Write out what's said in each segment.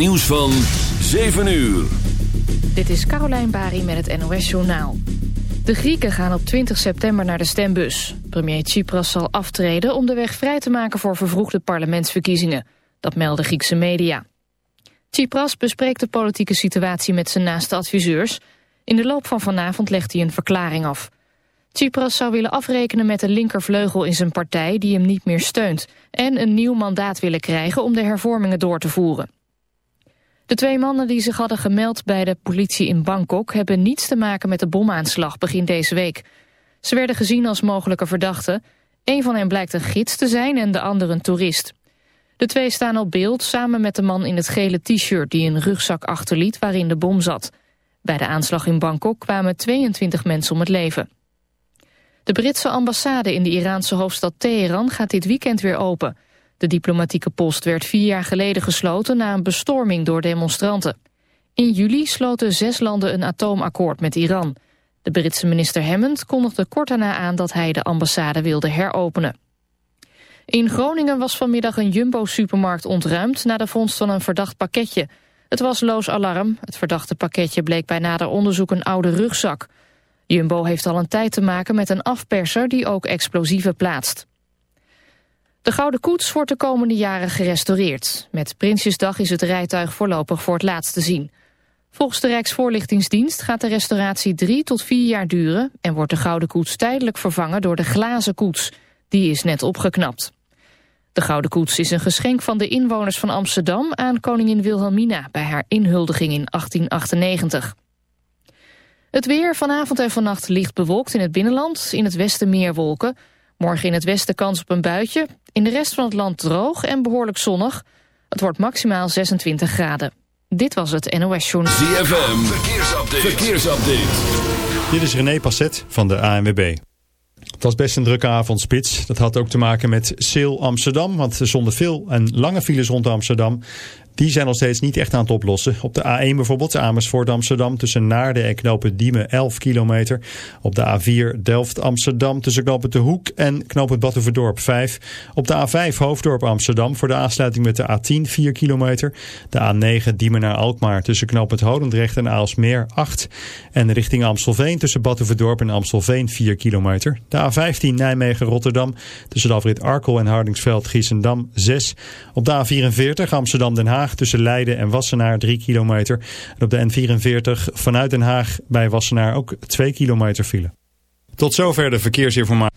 Nieuws van 7 uur. Dit is Carolijn Bari met het NOS Journaal. De Grieken gaan op 20 september naar de stembus. Premier Tsipras zal aftreden om de weg vrij te maken voor vervroegde parlementsverkiezingen. Dat melden Griekse media. Tsipras bespreekt de politieke situatie met zijn naaste adviseurs. In de loop van vanavond legt hij een verklaring af. Tsipras zou willen afrekenen met de linkervleugel in zijn partij die hem niet meer steunt... en een nieuw mandaat willen krijgen om de hervormingen door te voeren. De twee mannen die zich hadden gemeld bij de politie in Bangkok... hebben niets te maken met de bomaanslag begin deze week. Ze werden gezien als mogelijke verdachten. Een van hen blijkt een gids te zijn en de ander een toerist. De twee staan op beeld samen met de man in het gele t-shirt... die een rugzak achterliet waarin de bom zat. Bij de aanslag in Bangkok kwamen 22 mensen om het leven. De Britse ambassade in de Iraanse hoofdstad Teheran gaat dit weekend weer open... De diplomatieke post werd vier jaar geleden gesloten na een bestorming door demonstranten. In juli sloten zes landen een atoomakkoord met Iran. De Britse minister Hammond kondigde kort daarna aan dat hij de ambassade wilde heropenen. In Groningen was vanmiddag een Jumbo-supermarkt ontruimd na de vondst van een verdacht pakketje. Het was loos alarm. Het verdachte pakketje bleek bij nader onderzoek een oude rugzak. Jumbo heeft al een tijd te maken met een afperser die ook explosieven plaatst. De Gouden Koets wordt de komende jaren gerestaureerd. Met Prinsjesdag is het rijtuig voorlopig voor het laatst te zien. Volgens de Rijksvoorlichtingsdienst gaat de restauratie drie tot vier jaar duren... en wordt de Gouden Koets tijdelijk vervangen door de Glazen Koets. Die is net opgeknapt. De Gouden Koets is een geschenk van de inwoners van Amsterdam... aan koningin Wilhelmina bij haar inhuldiging in 1898. Het weer vanavond en vannacht licht bewolkt in het binnenland. In het westen meer wolken... Morgen in het westen kans op een buitje. In de rest van het land droog en behoorlijk zonnig. Het wordt maximaal 26 graden. Dit was het NOS Journal. ZFM, verkeersupdate. verkeersupdate. Dit is René Passet van de ANWB. Het was best een drukke avondspits. Dat had ook te maken met Seel Amsterdam. Want er stonden veel en lange files rond Amsterdam. Die zijn nog steeds niet echt aan het oplossen. Op de A1 bijvoorbeeld, Amersfoort Amsterdam, tussen Naarden en knopen Diemen 11 kilometer. Op de A4 Delft Amsterdam, tussen knopen De Hoek en knopen Batuverdorp 5. Op de A5 Hoofddorp Amsterdam, voor de aansluiting met de A10 4 kilometer. De A9 Diemen naar Alkmaar, tussen knopen Holendrecht en Aalsmeer 8. En richting Amstelveen, tussen Batuverdorp en Amstelveen 4 kilometer. De A15 Nijmegen-Rotterdam, tussen de afrit Arkel en Hardingsveld-Giessendam 6. Op de A44 Amsterdam-Den Haag tussen Leiden en Wassenaar 3 kilometer. En op de N44 vanuit Den Haag bij Wassenaar ook 2 kilometer file. Tot zover de verkeersinformatie.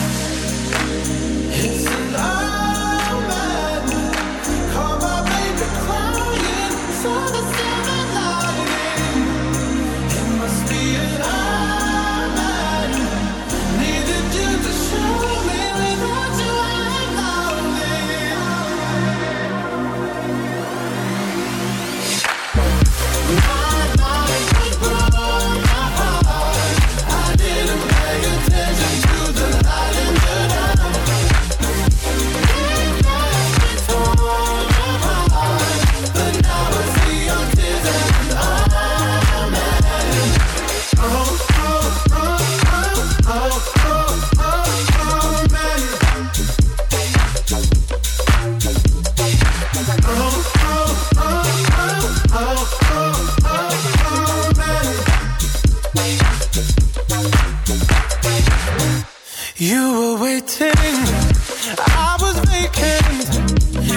I was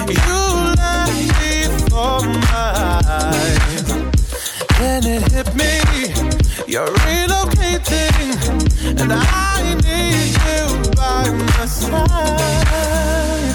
you left me for mine. Then it hit me, you're relocating, and I need you by my side.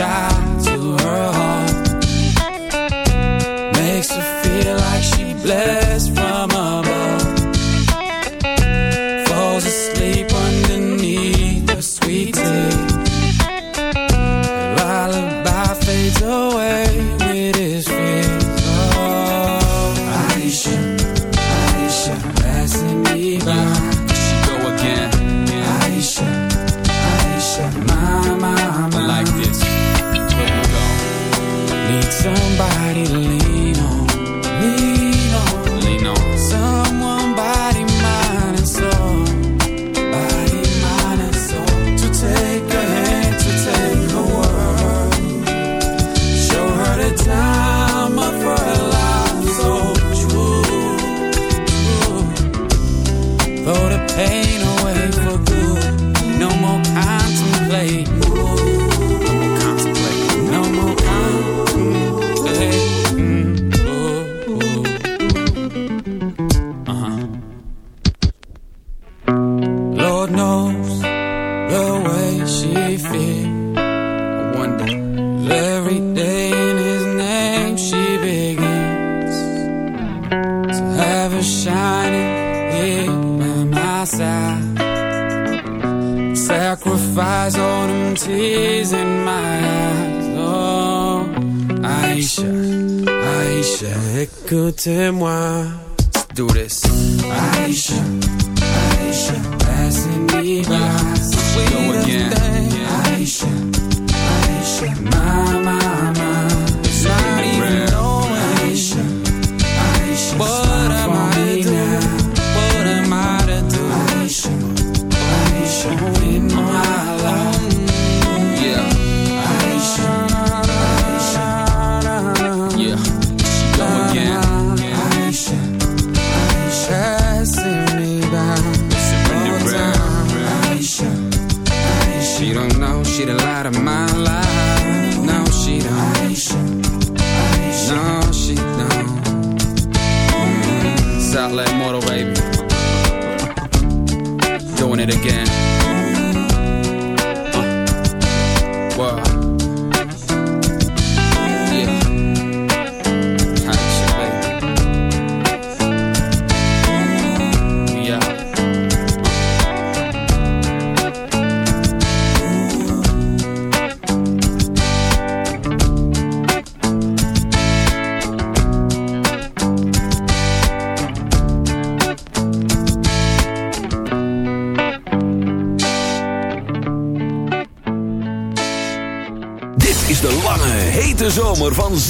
deixar. Te it again.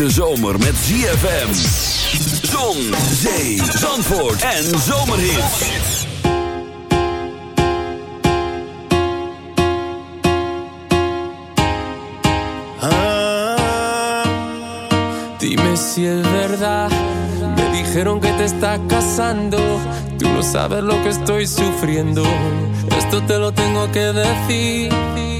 hete zomer met ZFM. Zon, zee, zandvoort en zomerhit. Ah, dime si es verdad. Me dijeron que te está casando. Tú no sabes lo que estoy sufriendo. Esto te lo tengo que decir.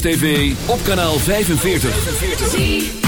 TV op kanaal 45.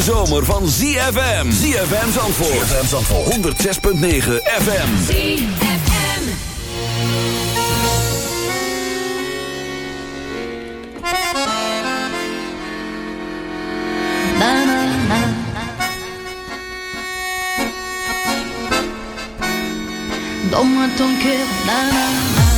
hete zomer van ZFM. ZFM Zandvoort. ZFM Zandvoort. 106.9 FM. ZFM. Banana. Donne-moi ton cœur, banana.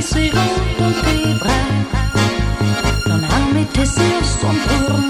Ik serrures de tes bras, dans l'armée tes cils sont pour.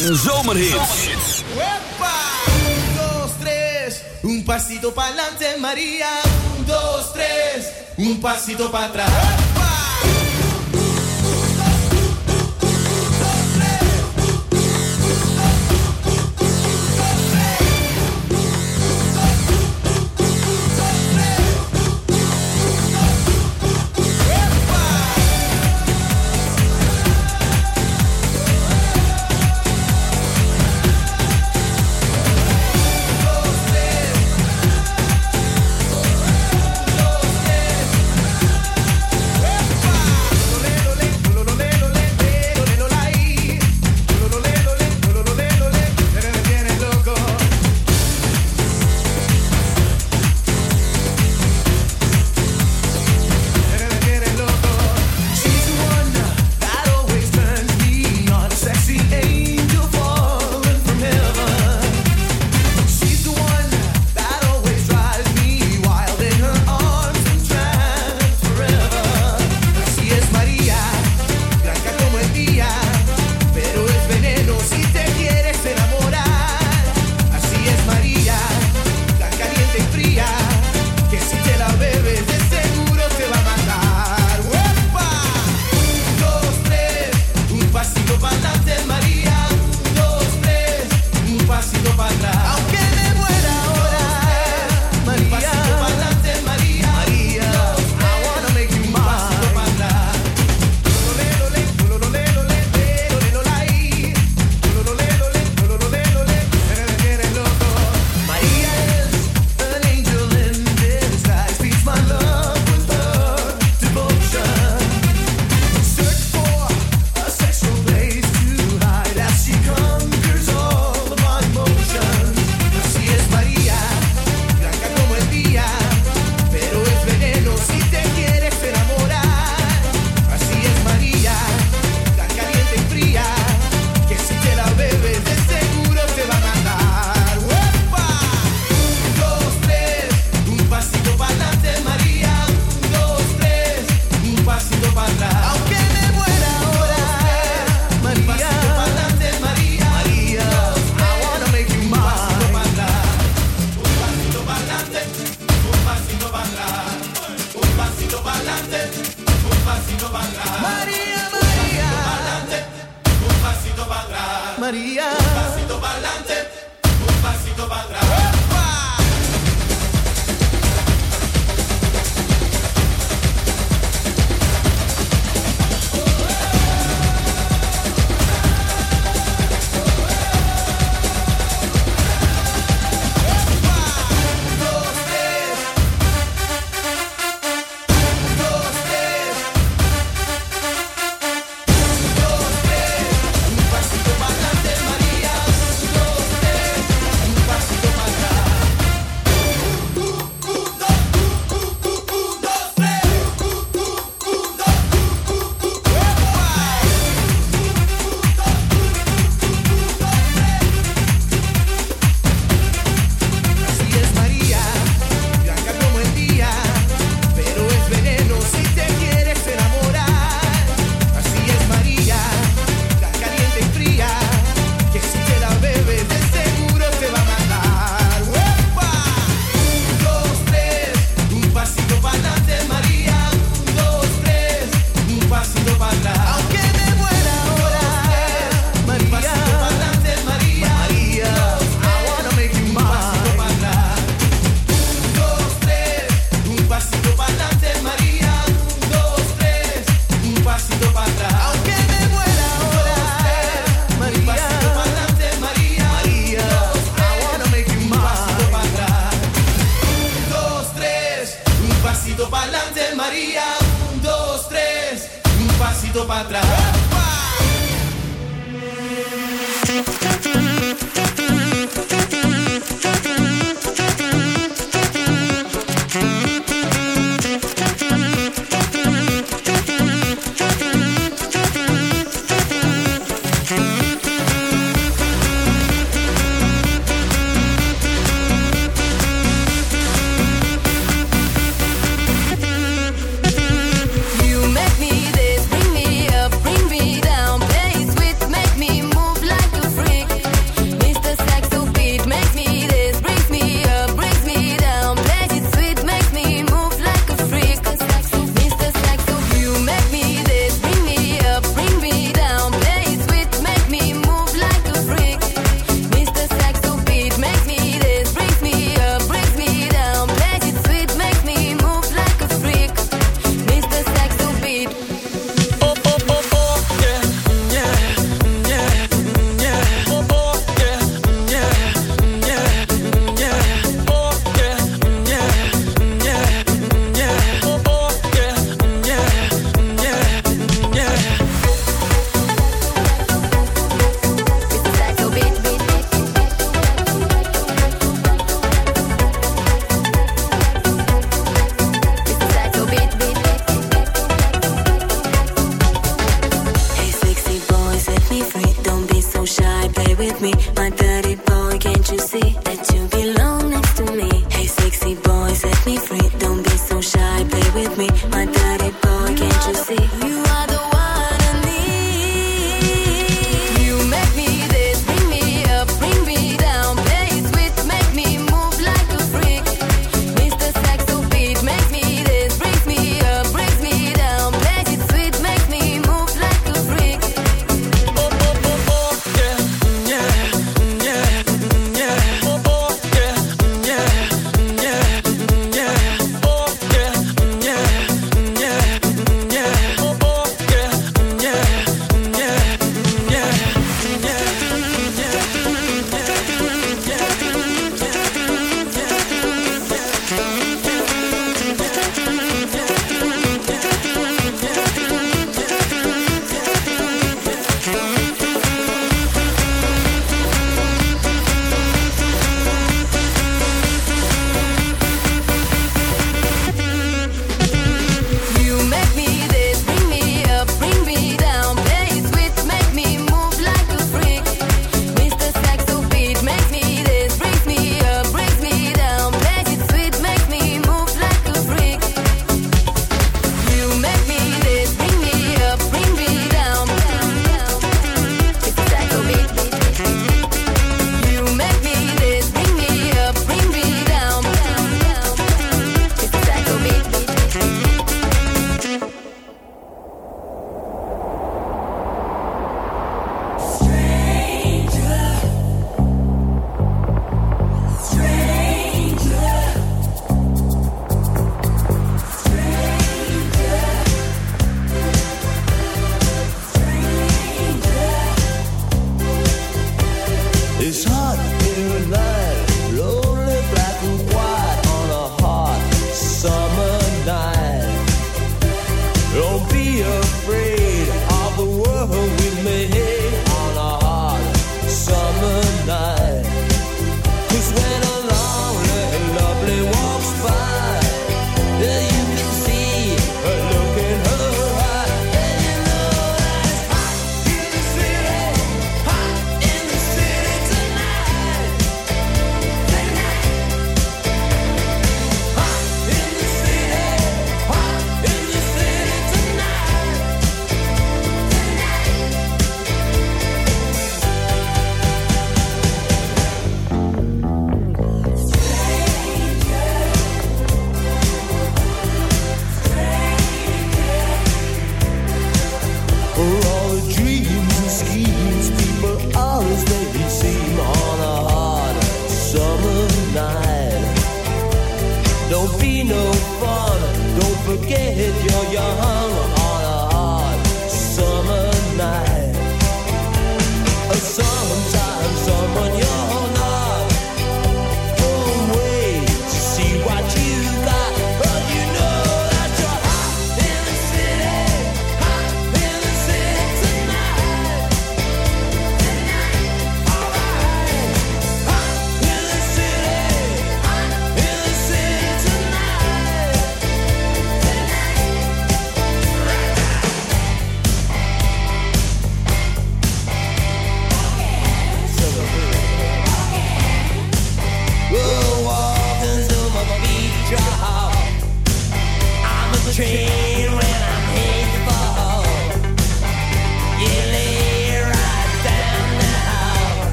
en zomerhits. 1, 2, 3. Un pasito pa'lante, Maria. 1, 2, 3. Un pasito pa'lante. Para atrás.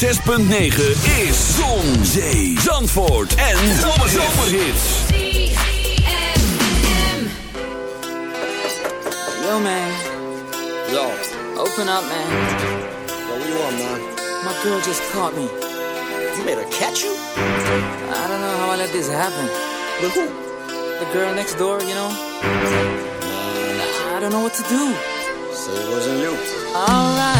106.9 is Zon, Zee, Zandvoort en Zomerhits. Yo, man. Yo, Open up, man. yo, what you want, man? My girl just caught me. You made her catch you? I don't know how I let this happen. With who? The girl next door, you know? I don't know what to do. So it wasn't you. Alright. Honey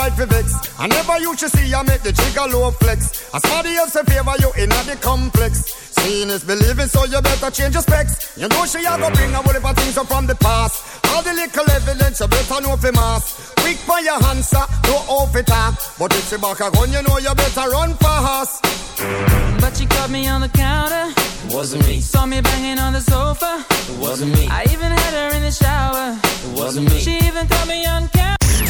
right for vex. I never you should see I make the trigger low flex. As somebody else in favor you in the complex. Seeing is believing, so you better change your specs. You know she a go bring a whole heap of things up from the past. All the little evidence you better know for mass. Quick for your answer, no off it up. But if she back a gun, you know you better run fast. But she caught me on the counter. Wasn't me. Saw me banging on the sofa. Wasn't me. I even had her in the shower. Wasn't me. She even caught me on camera.